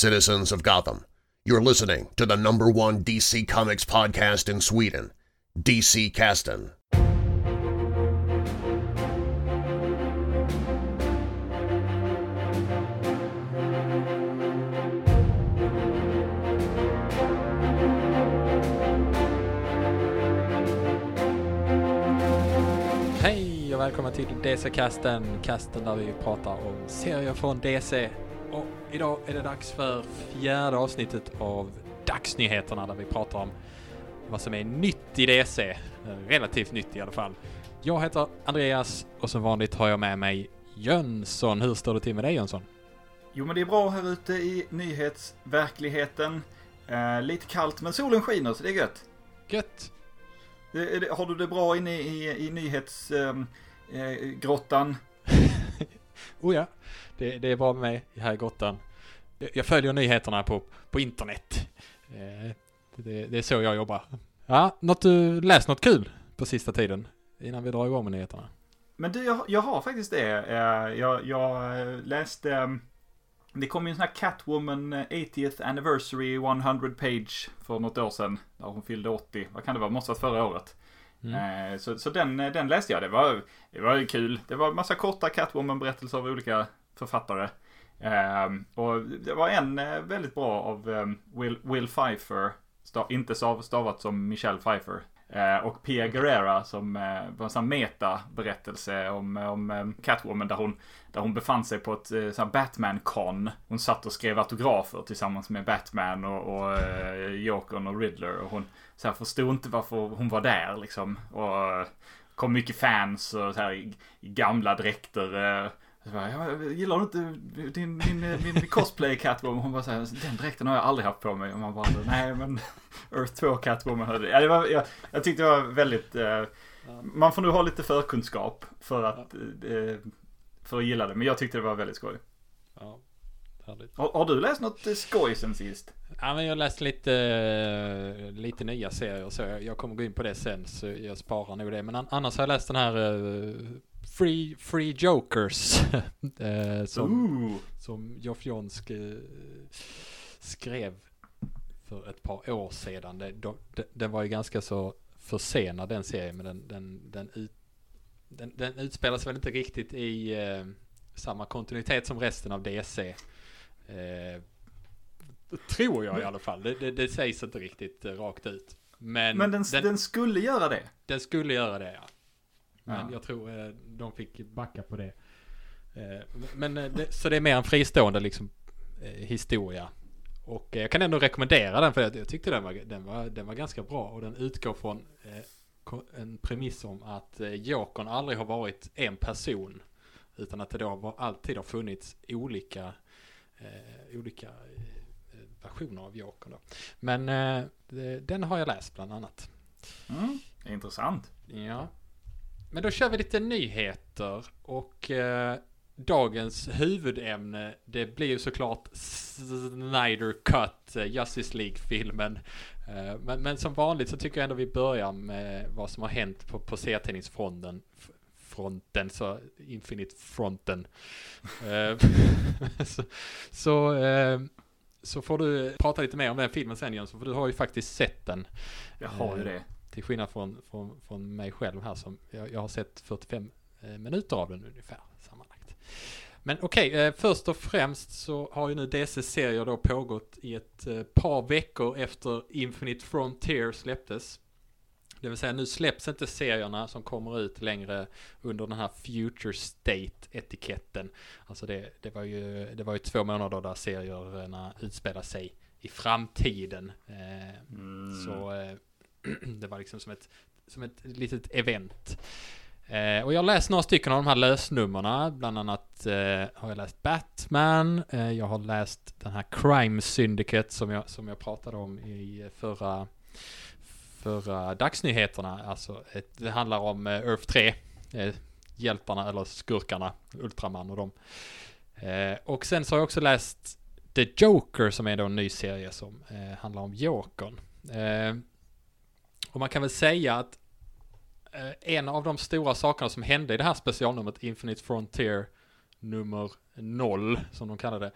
citizens of Gotham. You're listening to the number one DC Comics podcast in Sweden, DC Kasten. Hej och välkomna till DC-casten, casten där vi pratar om serier från DC. Och idag är det dags för fjärde avsnittet av Dagsnyheterna där vi pratar om vad som är nytt i DC. Eh, Relativt nytt i alla fall. Jag heter Andreas och som vanligt har jag med mig Jönsson. Hur står det till med dig Jönsson? Jo, men det är bra här ute i nyhetsverkligheten. Eh, lite kallt, men solen skiner så det är gött. Gött! Det, har du det bra inne i, i nyhetsgrottan? Eh, grottan? Oh ja, det, det är bra med mig här i grottan. Jag- följer nyheterna på, på internet. Eh, Det, det är så jag jobbar. Ja, något du läst något kul på sista tiden? Innan vi drar igång med nyheterna. Men du, jag, jag har faktiskt det. Eh, jag, jag eh, läste... eh, Det kom ju en sån här Catwoman eh, 80th Anniversary 100 page för något år sedan. Där hon fyllde 80. Vad kan det vara? Måste ha förra året. Mm. Eh, Så, så den, den läste jag. Det var, det var kul. Det var massa korta Catwoman-berättelser av olika författare. Ehm, och det var en eh, väldigt bra av ehm, Will, Will Pfeiffer. Stav, inte stav, stavat som Michelle Pfeiffer. Ehm, och Pia Guerrera som eh, var en sån här meta-berättelse om, om Catwoman där hon, där hon befann sig på ett eh, sån Batman-con. Hon satt och skrev autografer tillsammans med Batman och, och eh, Jokern och Riddler. Och hon så här, förstod inte varför hon var där liksom. Och eh, kom mycket fans och så här i gamla dräkter eh, så bara, jag gillar du inte din, din, min cosplay Catwoman? Hon bara så här, den dräkten har jag aldrig haft på mig. Och man bara, nej men Earth 2 Catwoman hörde ja, det. Var, jag, jag tyckte det var väldigt, eh, man får nu ha lite förkunskap för att, eh, för att gilla det. Men jag tyckte det var väldigt skoj. Ja, härligt. Har, har du läst något eh, skoj sen sist? Ja, men jag har läst lite, eh, lite nya serier så jag, jag kommer gå in på det sen så jag sparar nog det. Men an, annars har jag läst den här eh, Free, Free Jokers eh, som, Ooh. som Geoff John sk, skrev för ett par år sedan. Det, de, de, den var ju ganska så försenad den serien men den, den, den, ut, den, den utspelas väl inte riktigt i eh, samma kontinuitet som resten av DC. Eh, tror jag i alla fall. Det, det, det sägs inte riktigt eh, rakt ut. Men, Men den, den, den skulle göra det. den skulle göra det ja. Men Ja. jag tror eh, de fick backa på det. Eh, men eh, det, så det är mer en fristående liksom historia. Och jag kan ändå rekommendera den för jag, jag tyckte den var, den, var, den var ganska bra och den utgår från en premiss om att Jokern aldrig har varit en person. Utan att det då alltid har funnits olika, eh, olika versioner av Jokern. Men eh, den har jag läst bland annat. Mm. Intressant. Ja. Men då kör vi lite nyheter och eh, dagens huvudämne det blir ju såklart Snyder Cut, eh, Justice League-filmen. Eh, men, men som vanligt så tycker jag ändå vi börjar med vad som har hänt på, på serietidningsfronten. Fronten, så Infinite Fronten. Eh, så så, eh, så får du prata lite mer om den filmen sen Jönsson, för du har ju faktiskt sett den. Jag har ju Eh, det. Till skillnad från, från, från mig själv här som jag, jag har sett 45 eh, minuter av den ungefär sammanlagt. Men okej, eh, först och främst så har ju nu DC-serier då pågått i ett eh, par veckor efter Infinite Frontier släpptes. Det vill säga nu släpps inte serierna som kommer ut längre under den här Future State-etiketten. Alltså det, det, var ju, det var ju två månader där serierna utspelar sig i framtiden. Eh, Mm. så eh, det var liksom som ett, som ett litet event. Eh, och jag har läst några stycken av de här lösnummerna. Bland annat eh, har jag läst Batman. Eh, jag har läst den här Crime Syndicate som jag, som jag pratade om i förra, förra dagsnyheterna. Alltså ett, det handlar om eh, Earth 3. Eh, hjältarna eller skurkarna. Ultraman och dem. Eh, och sen så har jag också läst The Joker som är då en ny serie som eh, handlar om Jokern. Eh, och man kan väl säga att eh, en av de stora sakerna som hände i det här specialnumret Infinite Frontier nummer 0 som de kallade det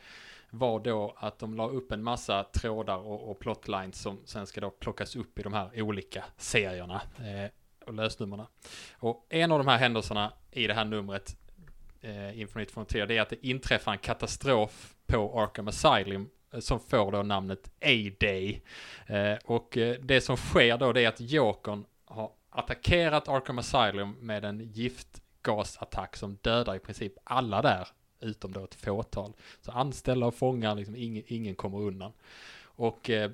var då att de la upp en massa trådar och, och plotlines som sen ska då plockas upp i de här olika serierna eh, och lösnummerna. Och en av de här händelserna i det här numret, eh, Infinite Frontier, det är att det inträffar en katastrof på Arkham Asylum Eh, som får då namnet A-Day. Eh, och eh, det som sker då det är att Jokern har attackerat Arkham Asylum med en giftgasattack som dödar i princip alla där utom då ett fåtal. Så anställda och fångar, liksom ingen, ingen kommer undan. Och eh,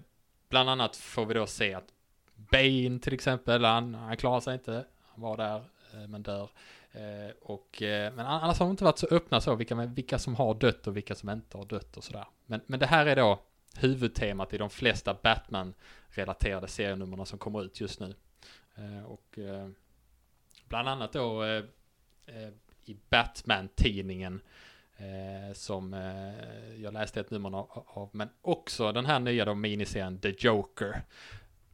bland annat får vi då se att Bane till exempel, han, han klarar sig inte, han var där eh, men dör. Eh, och, eh, men annars har de inte varit så öppna så, vilka, vilka som har dött och vilka som inte har dött och sådär. Men, men det här är då huvudtemat i de flesta Batman-relaterade serienummerna som kommer ut just nu. Eh, och eh, bland annat då eh, eh, i Batman-tidningen som jag läste ett nummer av, av, men också den här nya då miniserien The Joker.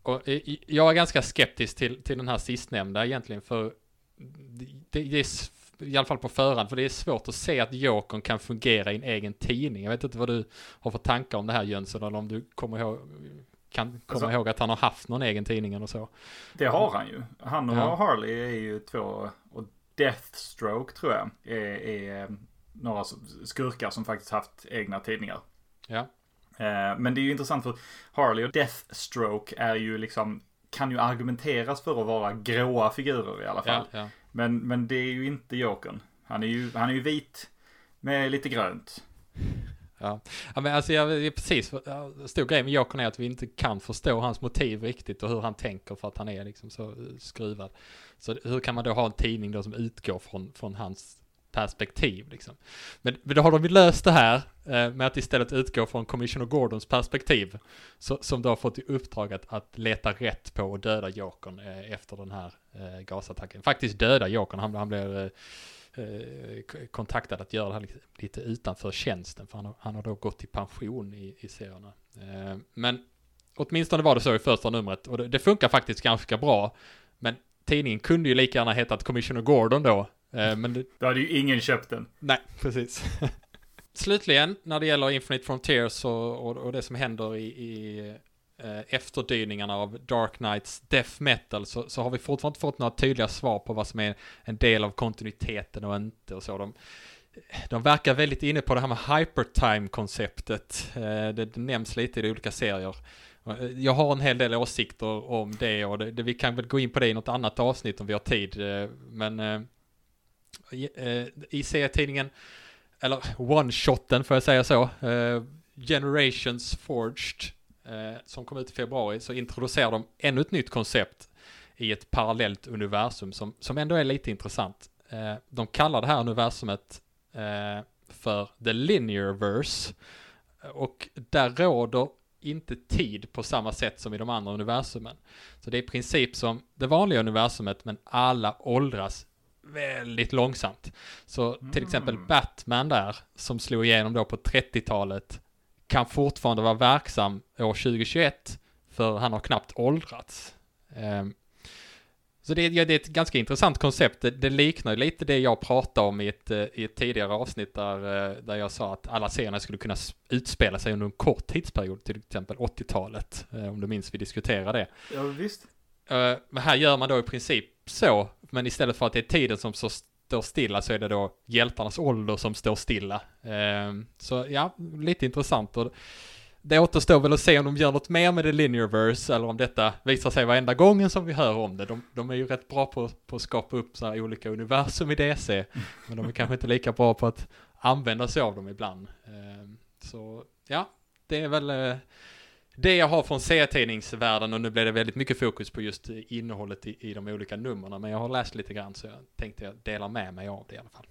Och jag är ganska skeptisk till, till den här sistnämnda egentligen för det, det är i alla fall på förhand, för det är svårt att se att Jokern kan fungera i en egen tidning. Jag vet inte vad du har för tankar om det här Jönsson, eller om du kommer ihåg, kan komma alltså, ihåg att han har haft någon egen tidning eller så. Det har han ju. Han och ja. Harley är ju två, och Deathstroke tror jag, är, är några skurkar som faktiskt haft egna tidningar. Ja. Eh, men det är ju intressant för Harley och Deathstroke är ju liksom, kan ju argumenteras för att vara gråa figurer i alla fall. Ja, ja. Men, men det är ju inte Jokern. Han är ju, han är ju vit med lite grönt. Ja, ja men alltså jag, precis, stor grej med Jokern är att vi inte kan förstå hans motiv riktigt och hur han tänker för att han är liksom så skruvad. Så hur kan man då ha en tidning då som utgår från, från hans perspektiv. Liksom. Men, men då har de ju löst det här eh, med att istället utgå från Commissioner Gordons perspektiv. Så, som då har fått i uppdrag att, att leta rätt på och döda Jokern eh, efter den här eh, gasattacken. Faktiskt döda Jokern, han, han blir eh, eh, kontaktad att göra det här lite, lite utanför tjänsten. För han har, han har då gått i pension i, i serierna. Eh, men åtminstone var det så i första numret och det, det funkar faktiskt ganska bra. Men tidningen kunde ju lika gärna hetat Commissioner Gordon då, men det... Då hade ju ingen köpt den. Nej, precis. Slutligen, när det gäller Infinite Frontiers och, och, och det som händer i, i eh, efterdyningarna av Dark Knights Death Metal så, så, har vi fortfarande inte fått några tydliga svar på vad som är en del av kontinuiteten och inte och så. De, de verkar väldigt inne på det här med hypertime-konceptet. Eh, det, det nämns lite i de olika serier. Eh, jag har en hel del åsikter om det och det, det, vi kan väl gå in på det i något annat avsnitt om vi har tid. Eh, men Eh, Eh, i serietidningen, eller one-shotten får jag säga så, eh, Generations Forged, eh, som kom ut i februari, så introducerar de ännu ett nytt koncept i ett parallellt universum som, som ändå är lite intressant. De kallar det här universumet för The Linearverse. Och där råder inte tid på samma sätt som i de andra universumen. Så det är i princip som det vanliga universumet men alla åldras väldigt långsamt. Så till exempel mm. Batman där, som slog igenom då på 30-talet, kan fortfarande vara verksam år 2021, för han har knappt åldrats. Um, så det, det, är ett ganska intressant koncept. Det, det, liknar lite det jag pratade om i ett, eh, i ett tidigare avsnitt där, eh, där jag sa att alla serierna skulle kunna utspela sig under en kort tidsperiod, till exempel 80-talet, eh, om du minns vi diskuterade det. Ja, visst. Men här gör man då i princip så, men istället för att det är tiden som så står stilla så är det då hjältarnas ålder som står stilla. Ehm, så ja, lite intressant. Och det återstår väl att se om de gör något mer med det Linearverse eller om detta visar sig varenda gången som vi hör om det. De, de är ju rätt bra på, på att skapa upp så här olika universum i DC, men de är kanske inte lika bra på att använda sig av dem ibland. Ehm, så ja, det är väl eh, det jag har från serietidningsvärlden och nu blir det väldigt mycket fokus på just innehållet i, i de olika numren men jag har läst lite grann så jag tänkte jag dela med mig av det i alla fall.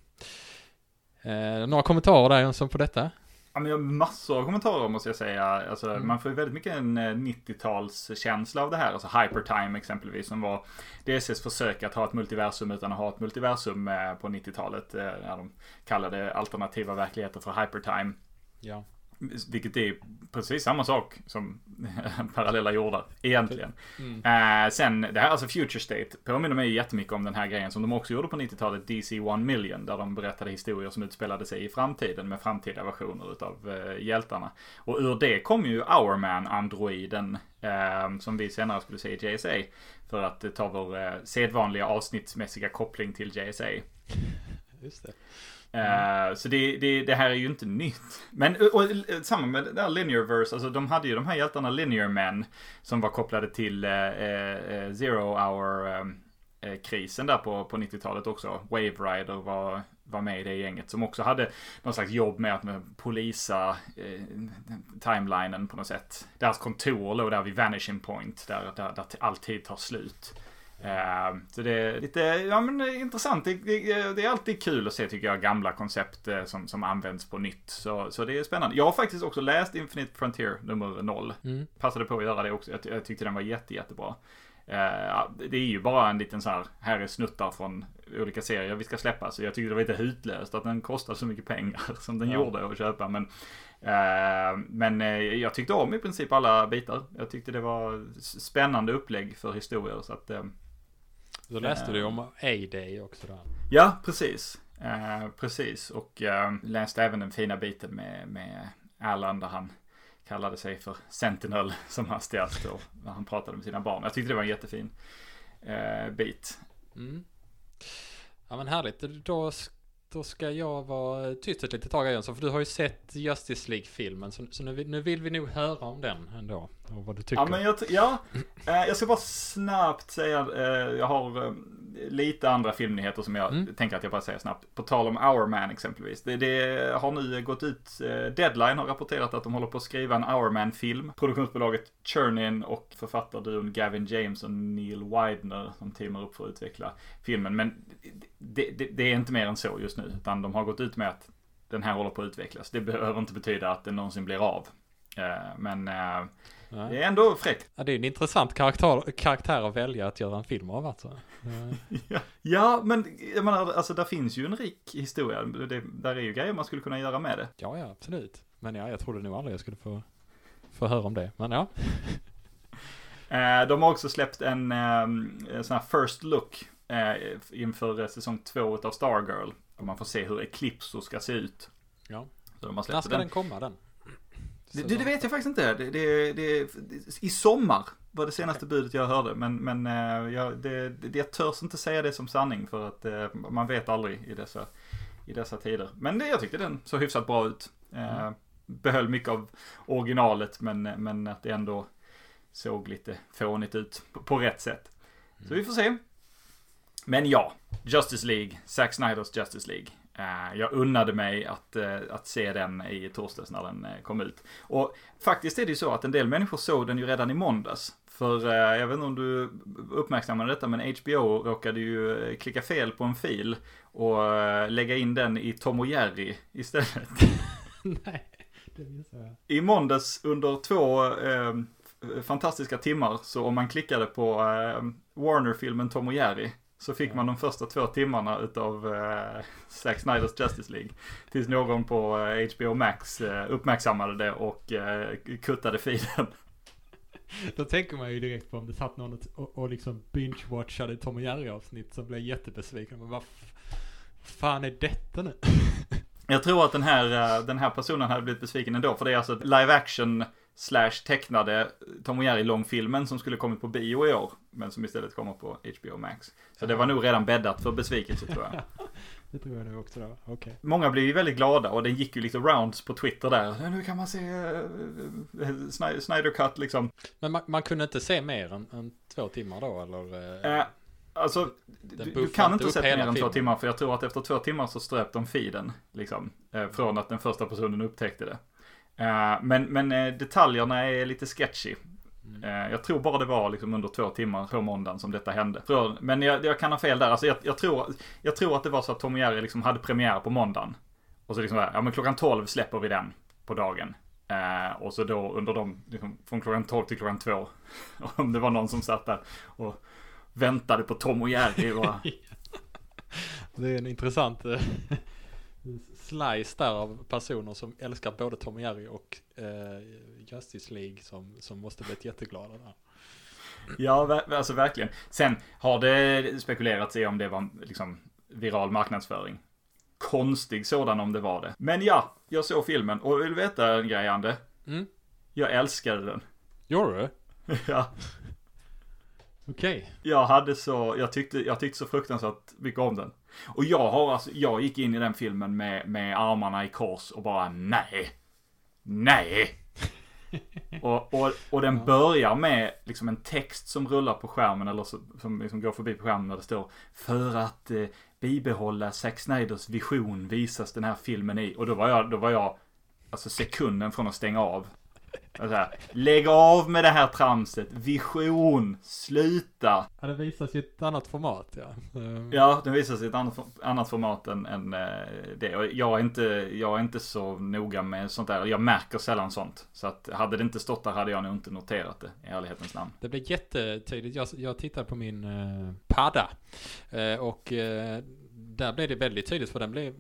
Eh, några kommentarer där Jönsson på detta? Ja, men jag har massor av kommentarer måste jag säga. Alltså, mm. Man får ju väldigt mycket en 90-talskänsla eh, av det här. Alltså Hypertime exempelvis som var DCs försök att ha ett multiversum utan att ha ett multiversum eh, på 90-talet. Eh, när de kallade alternativa verkligheter för Hypertime. Ja. Vilket är precis samma sak som parallella jordar, egentligen. Mm. Eh, sen, det här, alltså Future State, påminner mig jättemycket om den här grejen som de också gjorde på 90-talet, DC 1 Million, där de berättade historier som utspelade sig i framtiden med framtida versioner utav eh, hjältarna. Och ur det kom ju Hourman, androiden, eh, som vi senare skulle se i JSA, för att eh, ta vår eh, sedvanliga avsnittsmässiga koppling till JSA. Just det. Mm. så det, det, det här är ju inte nytt. Men och, och, samma med det där Linearverse, alltså de hade ju de här hjältarna Linear Men som var kopplade till eh, eh, Zero Hour-krisen ehm, eh, krisen där på, på 90-talet också. Wave Rider var, var med i det gänget som också hade någon slags jobb med att med polisa eh, timelinen på något sätt. Deras kontor låg där vid Vanishing Point där, där, där alltid tar slut. Eh, så det är lite, ja men intressant. Det, det, det är alltid kul att se tycker jag gamla koncept eh, som, som används på nytt. Så, så det är spännande. Jag har faktiskt också läst Infinite Frontier nummer 0. Mm. Passade på att göra det också. Jag, jag tyckte den var jätte, jättebra. Eh, det är ju bara en liten så här, här är snuttar från olika serier vi ska släppa. Så jag tyckte det var lite hutlöst att den kostade så mycket pengar som den Ja. gjorde att köpa. Men, eh, men jag tyckte om i princip alla bitar. Jag tyckte det var spännande upplägg för historier. Så att, eh, Då läste du om A-Day också där. Ja, precis. Eh, precis, och eh, läste även den fina biten med, med Erland där han kallade sig för Sentinel som hastigast och när han pratade med sina barn. Jag tyckte det var en jättefin eh, bit. Mm. Ja men härligt. Då, då ska jag vara tyst ett litet tag Jönsson. För du har ju sett Justice League-filmen. Så, så nu, nu vill vi nog höra om den ändå. Och vad du tycker. Ja, men jag, ja eh, jag ska bara snabbt säga, eh, jag har eh, lite andra filmnyheter som jag Mm. tänker att jag bara säger snabbt. På tal om Our Man exempelvis. Det, det har nu gått ut, eh, Deadline har rapporterat att de håller på att skriva en Our Man-film. Produktionsbolaget Churnin och författarduon Gavin James och Neil Widener som teamar upp för att utveckla filmen. Men det, det, det är inte mer än så just nu, utan de har gått ut med att den här håller på att utvecklas. Det behöver inte betyda att den någonsin blir av. Eh, Men det är ändå fräckt. ja, det är en intressant karaktär, karaktär att välja att göra en film av alltså. Ja. Men jag menar, alltså där finns ju en rik historia. Det, där är ju grejer man skulle kunna göra med det. Ja, ja, absolut. Men ja, jag trodde nog aldrig jag skulle få, få höra om det. Men ja. Eh, de har också släppt en, eh, en sån här first look eh, inför eh, säsong två av Stargirl. Och man får se hur Eclipso ska se ut. ja. Så de har När ska den. den komma den? Det, det, vet jag faktiskt inte. Det, det, det, I sommar var det senaste budet jag hörde. Men, men eh, jag, det, det, jag törs inte säga det som sanning för att eh, man vet aldrig i dessa, i dessa tider. Men det, jag tyckte den såg hyfsat bra ut. Eh, behöll mycket av originalet men, men att det ändå såg lite fånigt ut på, på rätt sätt. Så vi får se. Men ja, Justice League, Zack Snyders Justice League. Eh, jag unnade mig att, eh, att se den i torsdags när den eh, kom ut. Och faktiskt är det ju så att en del människor såg den ju redan i måndags. För jag vet inte om du uppmärksammade detta men HBO råkade ju klicka fel på en fil och lägga in den i Tom och Jerry istället. Nej, det missade jag. I måndags under två eh, fantastiska timmar så om man klickade på eh, Warner-filmen Tom och Jerry så fick man de första två timmarna utav eh, Zack Snyders Justice League. Tills någon på eh, HBO Max eh, uppmärksammade det och eh, kuttade feeden. Då tänker man ju direkt på om det satt någon och, och, liksom binge-watchade Tom och Jerry avsnitt som blev jättebesviken. Men vad fan är detta nu? Jag tror att den här, eh, den här personen hade blivit besviken ändå. För det är alltså live action slash tecknade Tom och Jerry långfilmen som skulle kommit på bio i år. Men som istället kommer på HBO Max. Så det var nog redan bäddat för besvikelse tror jag. Det tror jag nog också då. Okej. Många blev ju väldigt glada och den gick ju lite rounds på Twitter där. Nu kan man se uh, Snyder, Snyder Cut liksom. Men man, man kunde inte se mer än, än två timmar då eller? eh, Eh, alltså, du, du kan inte sätta mer än två timmar för jag tror att efter två timmar så ströp de feeden. Liksom, eh, från att den första personen upptäckte det. Eh, men men eh, detaljerna är lite sketchy. Mm. Eh, jag tror bara det var liksom under två timmar på måndagen som detta hände. Men jag, jag kan ha fel där. Alltså jag, jag, tror, jag tror att det var så att Tom och Jerry liksom hade premiär på måndagen. Och så liksom, ja men klockan 12 släpper vi den på dagen. Eh, och så då under de, liksom, från klockan 12 till klockan 2. Om det var någon som satt där och väntade på Tom och Jerry. Och, Det är en intressant, slice där av personer som älskar både Tom och Jerry och eh, Justice League som, som måste blivit jätteglada där. Ja, ver- alltså verkligen. Sen har det spekulerats i om det var liksom viral marknadsföring. Konstig sådan om det var det. Men ja, jag såg filmen och vill veta en grej, Ande? Mm. Jag älskade den. Gjorde du? ja. Okej. Jag hade så, jag tyckte, jag tyckte så fruktansvärt mycket om den. Och jag har alltså, jag gick in i den filmen med, med armarna i kors och bara nej. Nej. och, och, och den börjar med liksom en text som rullar på skärmen eller så, som liksom går förbi på skärmen där det står För att eh, bibehålla Zack Snyders vision visas den här filmen i. Och då var jag, då var jag alltså sekunden från att stänga av. Här, Lägg av med det här tramset. Vision. Sluta. Ja, det visas i ett annat format ja. Ehm, Ja, den visas i ett annat, annat format än, än eh, det. Och jag är, inte, jag är inte så noga med sånt där. Jag märker sällan sånt. Så att hade det inte stått där hade jag nog inte noterat det, i ärlighetens namn. Det blev jättetydligt. Jag, jag tittade på min eh, padda. Eh, och eh, där blev det väldigt tydligt för den blev...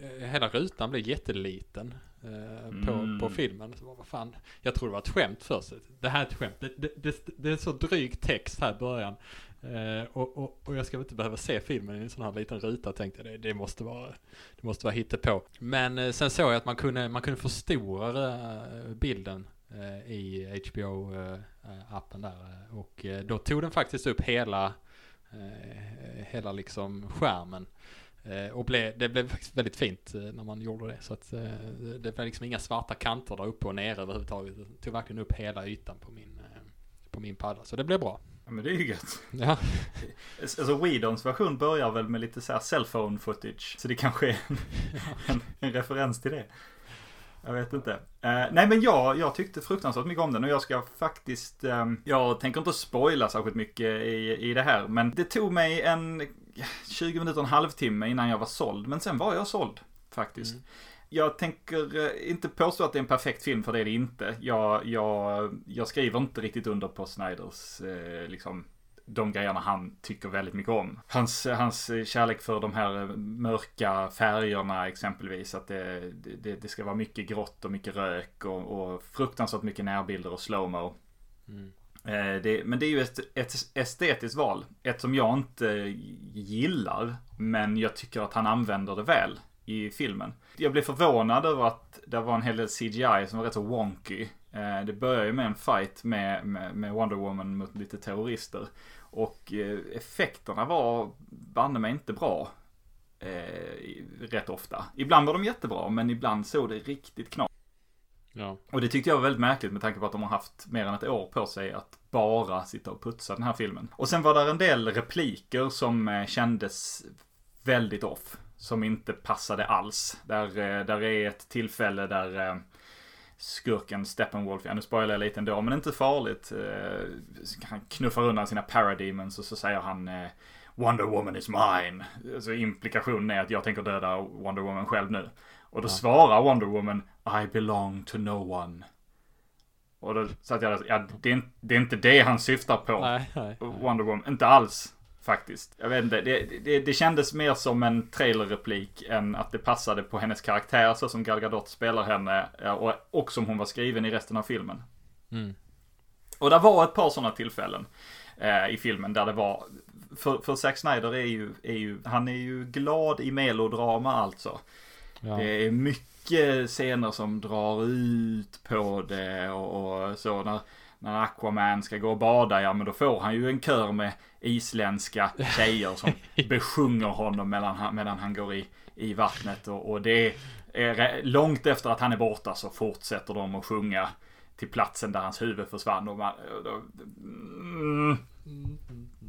Eh, hela rutan blev jätteliten. Eh, på, Mm. på filmen. Så vad fan. Jag tror det var ett skämt först. Det här är ett skämt. Det, det, det, det är så dryg text här i början. Eh, och, och, och jag ska väl inte behöva se filmen i en sån här liten ruta tänkte jag. Det, det måste vara, det måste vara hittepå. Men eh, sen såg jag att man kunde, man kunde förstora eh, bilden eh, i HBO-appen där. Och då tog den faktiskt upp hela, hela liksom skärmen. Eh, Och blev, det blev faktiskt väldigt fint eh, när man gjorde det. Så att eh, det var liksom inga svarta kanter där uppe och nere överhuvudtaget. Det tog verkligen upp hela ytan på min, på min padda. Så det blev bra. Ja, men det är ju gött. Ja, Alltså Weedons version börjar väl med lite så här cellphone footage. Så det kanske är en, en, en referens till det. Jag vet inte. Eh, nej men jag, jag tyckte fruktansvärt mycket om den och jag ska faktiskt, eh, jag tänker inte spoila särskilt mycket i, i det här. Men det tog mig en 20 minuter, en halvtimme innan jag var såld. Men sen var jag såld faktiskt. Mm. Jag tänker eh, inte påstå att det är en perfekt film för det är det inte. Jag, jag, jag skriver inte riktigt under på Snyders, eh, liksom, de grejerna han tycker väldigt mycket om. Hans, hans kärlek för de här mörka färgerna exempelvis. Att det, det, det ska vara mycket grått och mycket rök och, och fruktansvärt mycket närbilder och slowmo. mm. Eh, det, men det är ju ett, ett estetiskt val. Ett som jag inte gillar. Men jag tycker att han använder det väl i filmen. Jag blev förvånad över att det var en hel del CGI som var rätt så wonky. Eh, det börjar ju med en fight med, med, med Wonder Woman mot lite terrorister. Och eh, effekterna var banne mig inte bra. Eh, rätt ofta. Ibland var de jättebra, men ibland såg det riktigt knappt ja. och det tyckte jag var väldigt märkligt med tanke på att de har haft mer än ett år på sig att bara sitta och putsa den här filmen. Och sen var där en del repliker som eh, kändes väldigt off. Som inte passade alls. Där, eh, där är ett tillfälle där eh, skurken Steppenwolf, ja nu spoilar jag lite ändå, men inte farligt. Han knuffar undan sina parademons och så säger han Wonder Woman is mine. Alltså implikationen är att jag tänker döda Wonder Woman själv nu. Och då Ja. svarar Wonder Woman I belong to no one. Och då satt jag där, ja det är, inte, det är inte det han syftar på. Nej, nej. Wonder Woman, inte alls faktiskt. Jag vet inte, det, det, det kändes mer som en trailerreplik än att det passade på hennes karaktär så som Gal Gadot spelar henne och, och som hon var skriven i resten av filmen. Mm. Och det var ett par sådana tillfällen eh, i filmen där det var, för, för Zack Snyder är ju, är ju, han är ju glad i melodrama alltså. Ja. Det är mycket scener som drar ut på det och, och så. När, när Aquaman ska gå och bada, ja men då får han ju en kör med isländska tjejer som besjunger honom medan han, medan han går i, i vattnet. Och, och det är långt efter att han är borta så fortsätter de att sjunga till platsen där hans huvud försvann. Och man, och då, mm,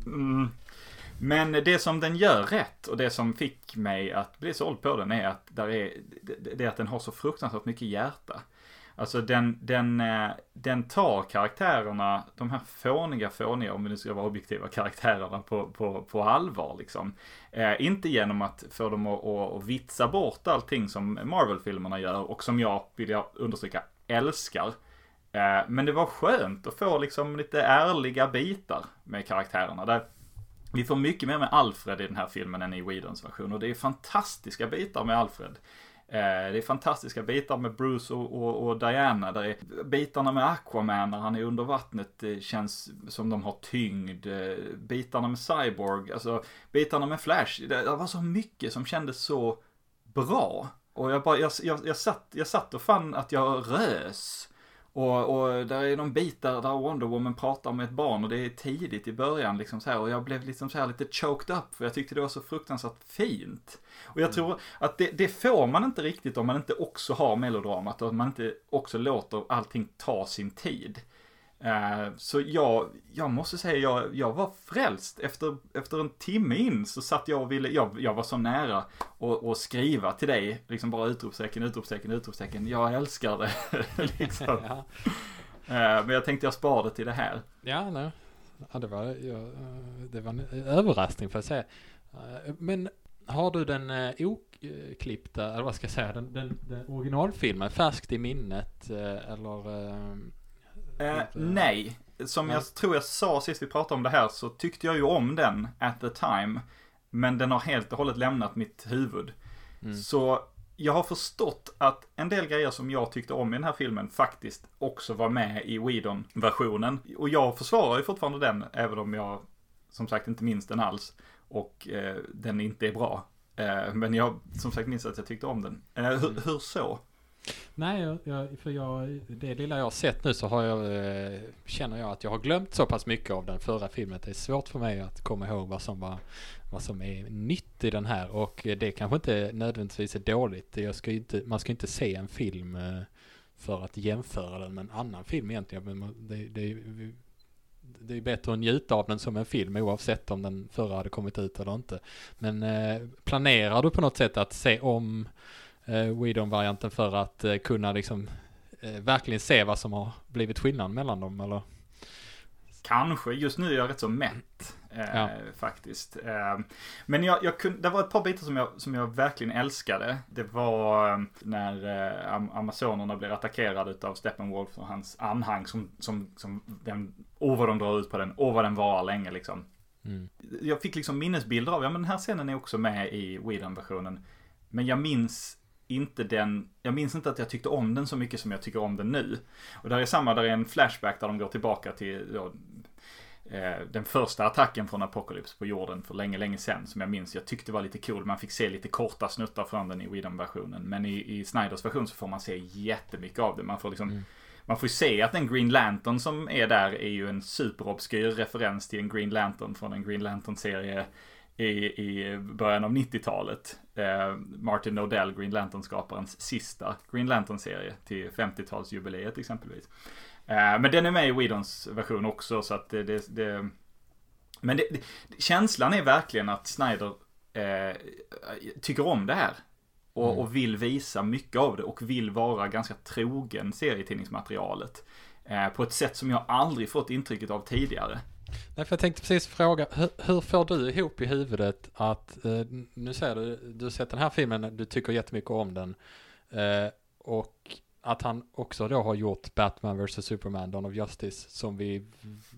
mm. Men det som den gör rätt och det som fick mig att bli såld på den är att, där är, det, är att den har så fruktansvärt mycket hjärta. Alltså den, den, eh, den tar karaktärerna, de här fåniga, fåniga, om vi nu ska vara objektiva, karaktärerna på, på, på allvar liksom. Eh, inte genom att få dem att, att, att vitsa bort allting som Marvel-filmerna gör och som jag, vill jag understryka, älskar. Eh, men det var skönt att få liksom lite ärliga bitar med karaktärerna. Där vi får mycket mer med Alfred i den här filmen än i Whedons version och det är fantastiska bitar med Alfred. Eh, det är fantastiska bitar med Bruce och, och, och, Diana. Det är bitarna med Aquaman när han är under vattnet det känns som de har tyngd. Eh, bitarna med Cyborg, alltså bitarna med Flash. Det, det var så mycket som kändes så bra. Och jag, bara, jag, jag, jag, satt, jag satt och fann att jag rös. Och, och där är någon bit där, där Wonder Woman pratar med ett barn och det är tidigt i början liksom så här och jag blev liksom så här lite choked up för jag tyckte det var så fruktansvärt fint. Och jag mm. tror att det, det, får man inte riktigt om man inte också har melodramat och att man inte också låter allting ta sin tid. Uh, så jag, jag måste säga, jag, jag var frälst. Efter, efter en timme in så satt jag och ville, jag, jag var så nära att skriva till dig, liksom bara utropstecken, utropstecken, utropstecken. Jag älskar det. liksom. ja. uh, men jag tänkte jag sparar det till det här. Ja, nej. Ja, det var, ja, det var en överraskning för att säga. Uh, men har du den oklippta, eller vad ska jag säga, den, den, den originalfilmen färskt i minnet? eller Eh, nej. Som nej. jag tror jag sa sist vi pratade om det här så tyckte jag ju om den at the time. Men den har helt och hållet lämnat mitt huvud. Mm. Så jag har förstått att en del grejer som jag tyckte om i den här filmen faktiskt också var med i Whedon-versionen. Och jag försvarar ju fortfarande den, även om jag som sagt inte minns den alls. Och eh, den inte är bra. Eh, men jag som sagt minns att jag tyckte om den. Eh, hur, mm. hur så? Nej, jag, för jag, det lilla jag har sett nu så har jag, eh, känner jag att jag har glömt så pass mycket av den förra filmen. Det är svårt för mig att komma ihåg vad som, var, vad som är nytt i den här. Och det kanske inte nödvändigtvis är dåligt. Jag ska inte, man ska inte se en film eh, för att jämföra den med en annan film egentligen. Men det, det, det är bättre att njuta av den som en film oavsett om den förra hade kommit ut eller inte. Men eh, planerar du på något sätt att se om eh, Whedon-varianten för att eh, kunna liksom eh, verkligen se vad som har blivit skillnad mellan dem eller? Kanske, just nu är jag rätt så mätt. Eh, ja. Faktiskt. Eh, men jag, jag kunde, det var ett par bitar som jag, som jag verkligen älskade. Det var när eh, Amazonerna blir attackerade av Steppenwolf och hans anhang som, som, som den, åh vad de drar ut på den, åh vad den varar länge liksom. Mm. Jag fick liksom minnesbilder av, ja men den här scenen är också med i Whedon-versionen. Men jag minns inte den, jag minns inte att jag tyckte om den så mycket som jag tycker om den nu. Och där är samma, där är en flashback där de går tillbaka till ja, eh, den första attacken från Apocalypse på jorden för länge, länge sedan som jag minns. Jag tyckte var lite cool. Man fick se lite korta snuttar från den i Whedon-versionen. Men i, i Snyders version så får man se jättemycket av det. Man får liksom mm. Man får ju se att den Green Lantern som är där är ju en superobskyr referens till en Green Lantern från en Green Lantern-serie i, i början av 90-talet. Eh, Martin Nodell, Green Lantern-skaparens sista Green Lantern-serie till 50-talsjubileet exempelvis. Eh, men den är med i Whedons version också så att det, det, det men det, känslan är verkligen att Snyder eh, tycker om det här. Och, mm. och, vill visa mycket av det och vill vara ganska trogen serietidningsmaterialet. Eh, på ett sätt som jag aldrig fått intrycket av tidigare. Nej, för jag tänkte precis fråga, hur, hur får du ihop i huvudet att, eh, nu säger du, du har sett den här filmen, du tycker jättemycket om den, eh, och att han också då har gjort Batman vs. Superman, Dawn of Justice, som vi,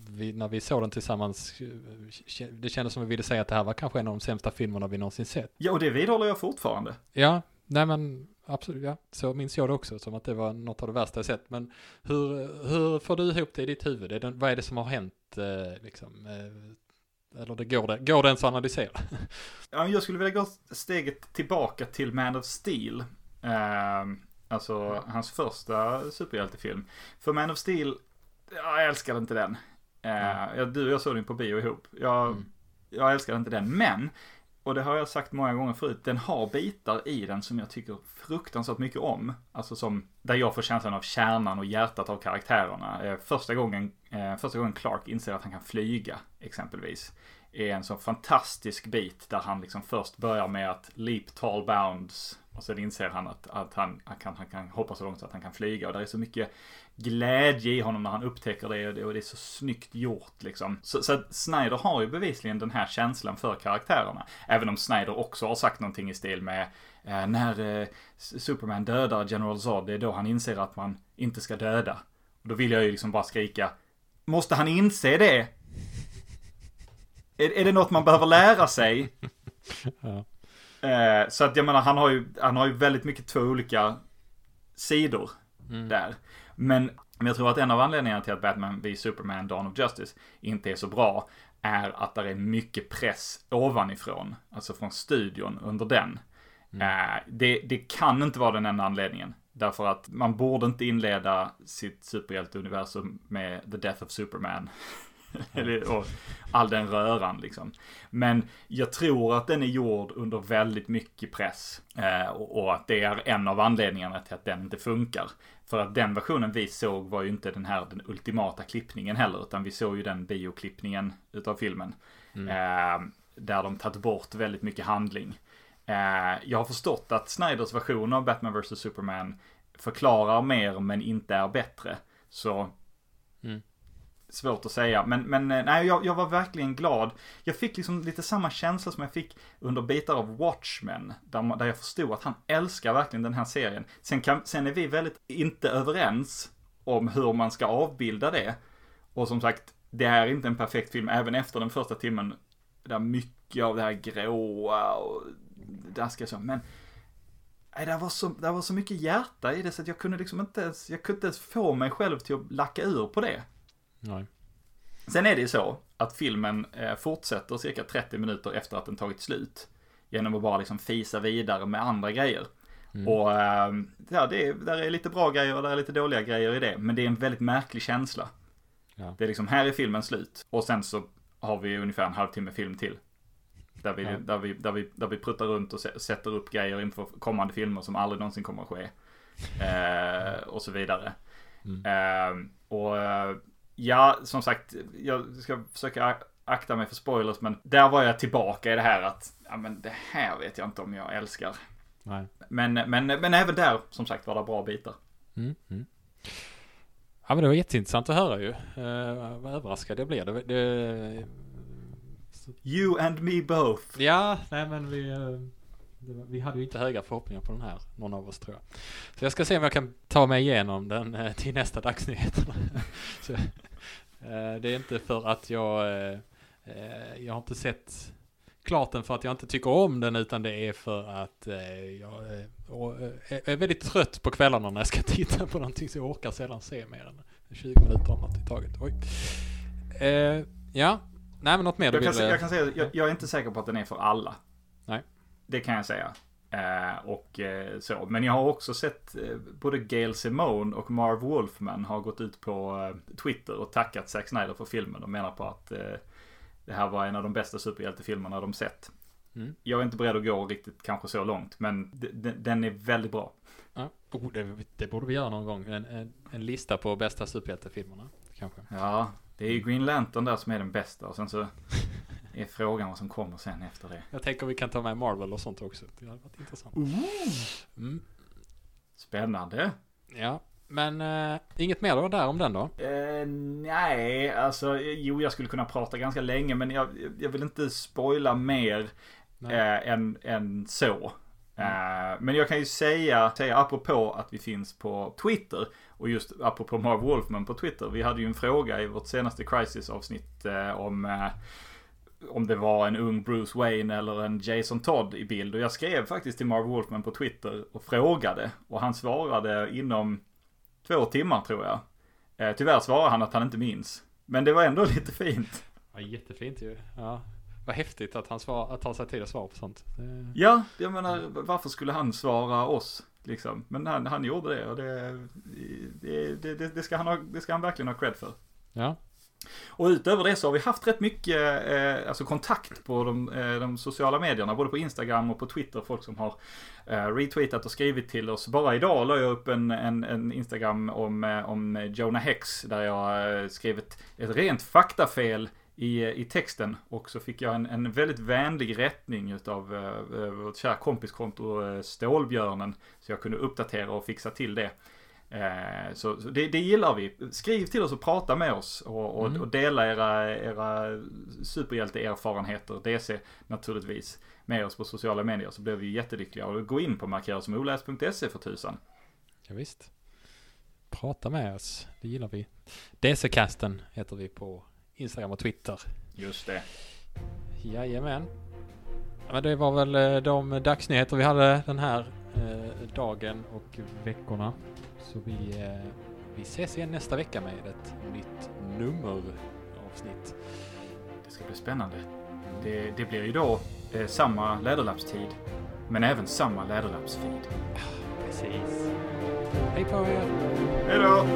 vi, när vi såg den tillsammans, eh, det kändes som vi ville säga att det här var kanske en av de sämsta filmerna vi någonsin sett. Ja, och det vidhåller jag fortfarande. Ja, nej men absolut, ja, så minns jag det också, som att det var något av det värsta jag sett. Men hur, hur får du ihop det i ditt huvud? Är det, vad är det som har hänt eh, liksom? Eh, eller det går, det, går det ens att analysera? ja, jag skulle vilja gå steget tillbaka till Man of Steel. Eh, alltså hans första superhjältefilm. För Man of Steel, jag älskade inte den. Eh, mm. Du och jag såg den på bio ihop. Jag, mm. jag älskade inte den, men och det har jag sagt många gånger förut, den har bitar i den som jag tycker fruktansvärt mycket om. Alltså som, där jag får känslan av kärnan och hjärtat av karaktärerna. Eh, första gången, eh, första gången Clark inser att han kan flyga, exempelvis, är en så fantastisk bit där han liksom först börjar med att leap tall bounds och sen inser han att, att han, han, kan, han kan hoppa så långt så att han kan flyga. Och det är så mycket glädje i honom när han upptäcker det och det, och det är så snyggt gjort liksom. Så, så att Snyder har ju bevisligen den här känslan för karaktärerna. Även om Snyder också har sagt någonting i stil med eh, när eh, Superman dödar General Zod, det är då han inser att man inte ska döda. Och då vill jag ju liksom bara skrika Måste han inse det? är, är det något man behöver lära sig? Ja. Eh, så att jag menar, han har, ju, han har ju väldigt mycket två olika sidor Mm. där. Men, jag tror att en av anledningarna till att Batman v Superman Dawn of Justice inte är så bra är att det är mycket press ovanifrån, alltså från studion under den. Eh, det, det kan inte vara den enda anledningen. Därför att man borde inte inleda sitt superhjälteuniversum med The Death of Superman. Eller- och all den röran liksom. Men jag tror att den är gjord under väldigt mycket press. Eh, och, och att det är en av anledningarna till att den inte funkar. För att den versionen vi såg var ju inte den här den ultimata klippningen heller. Utan vi såg ju den bioklippningen utav filmen. Eh, där de tagit bort väldigt mycket handling. Eh, jag har förstått att Snyders version av Batman vs Superman förklarar mer men inte är bättre. Så Mm svårt att säga. Men, men eh, nej, jag, jag var verkligen glad. Jag fick liksom lite samma känsla som jag fick under bitar av Watchmen. Där, där jag förstod att han älskar verkligen den här serien. Sen, kan, sen är vi väldigt inte överens om hur man ska avbilda det. Och som sagt, det är inte en perfekt film. Även efter den första timmen. Där mycket av det här gråa och daska så. Men Nej, det var, så, det var så mycket hjärta i det så att jag kunde liksom inte ens, jag kunde inte ens få mig själv till att lacka ur på det. Nej. Sen är det ju så att filmen eh, fortsätter cirka 30 minuter efter att den tagit slut. Genom att bara liksom fisa vidare med andra grejer. Och eh, ja, det är, där är lite bra grejer och där är lite dåliga grejer i det. Men det är en väldigt märklig känsla. Ja. Det är liksom, här är filmen slut. Och sen så har vi ungefär en halvtimme film till. Där vi, Ja. där vi, där vi, där vi pruttar runt och sä- sätter upp grejer inför kommande filmer som aldrig någonsin kommer att ske. Eh, och så vidare. Mm. Eh, och eh, ja, som sagt, jag ska försöka ak- akta mig för spoilers, men där var jag tillbaka i det här att, ja men det här vet jag inte om jag älskar. Nej. Men, men, men även där, som sagt, var det bra bitar. Mm. Mm. Ja men det var jätteintressant att höra ju. Uh, vad överraskad jag blev. Det, det, You and me both. ja, nej men vi, eh, var, vi hade ju inte höga förhoppningar på den här, någon av oss tror jag. Så jag ska se om jag kan ta mig igenom den eh, till nästa dagsnyheterna. Så, eh, det är inte för att jag, eh, eh, jag har inte sett klart den för att jag inte tycker om den utan det är för att eh, jag eh, är väldigt trött på kvällarna när jag ska titta på någonting så jag orkar sällan se mer än 20 minuter om något i taget. Oj. Ja, nej men något mer du Jag kan, vill? jag kan säga, jag, jag är inte säker på att den är för alla. Det kan jag säga. Eh, och eh, så. Men jag har också sett eh, både Gail Simone och Marv Wolfman har gått ut på eh, Twitter och tackat Zack Snyder för filmen och menar på att eh, det här var en av de bästa superhjältefilmerna de sett. Mm. Jag är inte beredd att gå riktigt kanske så långt, men den är väldigt bra. Ja, oh, det, det borde vi göra någon gång. En, en, en lista på bästa superhjältefilmerna. Kanske. Ja, det är ju Green Lantern där som är den bästa och sen så är frågan vad som kommer sen efter det. Jag tänker vi kan ta med Marvel och sånt också. Det hade varit intressant. Mm. Spännande. Ja, men eh, inget mer då där om den då? Eh, nej, alltså jo jag skulle kunna prata ganska länge men jag, jag vill inte spoila mer eh, än, än så. Eh, men jag kan ju säga, säga apropå att vi finns på Twitter och just apropå Marv Wolfman på Twitter. Vi hade ju en fråga i vårt senaste Crisis-avsnitt eh, om eh, om det var en ung Bruce Wayne eller en Jason Todd i bild. Och jag skrev faktiskt till Marv Wolfman på Twitter och frågade. Och han svarade inom två timmar tror jag. Eh, tyvärr svarade han att han inte minns. Men det var ändå lite fint. Ja, jättefint ju. Ja. Vad häftigt att han svar, att ta sig tid att svara på sånt. Det, Ja, jag menar varför skulle han svara oss? Liksom. Men han, han gjorde det och det, det, det, det, ska han ha, det ska han verkligen ha cred för. ja. Och utöver det så har vi haft rätt mycket eh, alltså kontakt på de, eh, de sociala medierna, både på Instagram och på Twitter. Folk som har eh, retweetat och skrivit till oss. Bara idag la jag upp en, en, en Instagram om, eh, om Jonah Hex, där jag eh, skrivit ett rent faktafel i, eh, i texten. Och så fick jag en, en väldigt vänlig rättning utav uh, vårt kära kompiskonto uh, Stålbjörnen. Så jag kunde uppdatera och fixa till det. Eh, Så, det, det gillar vi. Skriv till oss och prata med oss och, och, Mm. och dela era, era superhjälteerfarenheter, DC naturligtvis, med oss på sociala medier så blir vi jättelyckliga. Och gå in på markerassomoläst.se för tusan. ja, visst. Prata med oss. Det gillar vi. DC-casten heter vi på Instagram och Twitter. Just det. Jajamän. Ja, men det var väl eh, de dagsnyheter vi hade den här eh, dagen och veckorna. Så vi, eh, vi ses igen nästa vecka med ett nytt nummer avsnitt. Det ska bli spännande. Det, det blir ju då eh, samma läderlappstid, men även samma läderlappsfeed. Precis. Hej på er! Hej då!